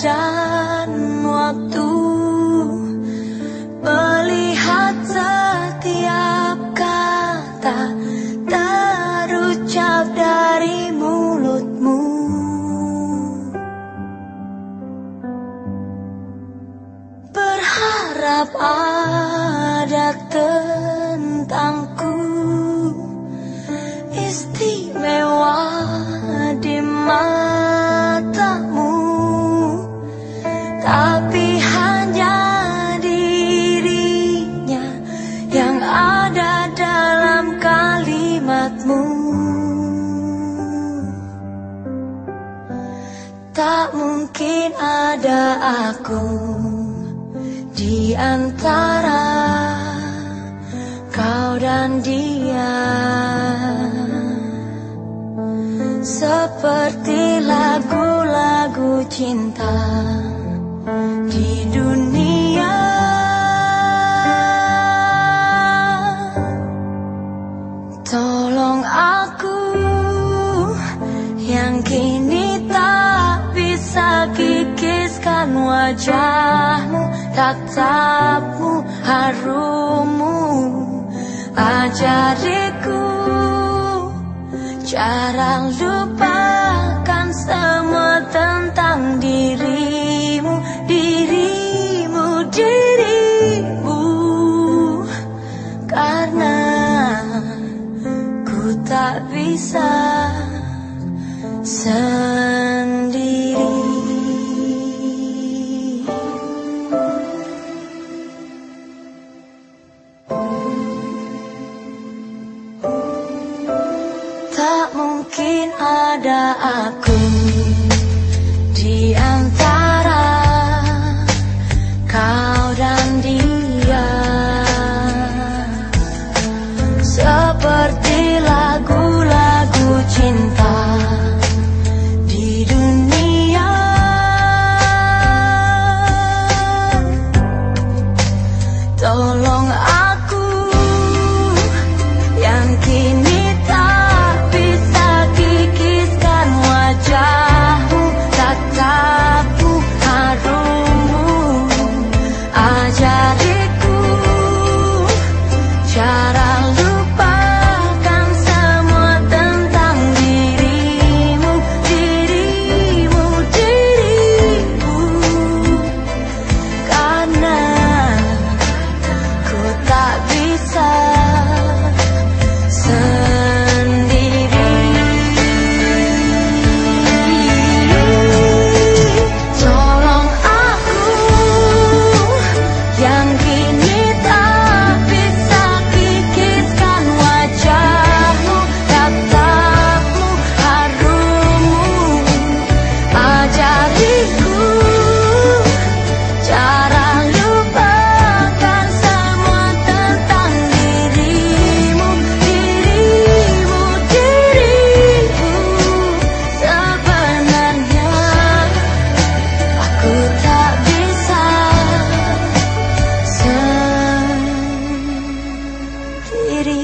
dan waktu. Melihat setiap kata Terucap dari mulutmu. Berharap ada tentangku. Istimewa Tak mungkin ada aku di antara kau dan dia. Seperti lagu-lagu cinta di dunia. Tolong aku yang kini tak bisa kikiskan wajahmu Tatapmu, harummu Ajariku cara lupakan semua tentang dirimu Dirimu, dirimu. Karena ku tak bisa sendiri mungkin ada aku di antara kau dan dia. Seperti lagu-lagu cinta sendiri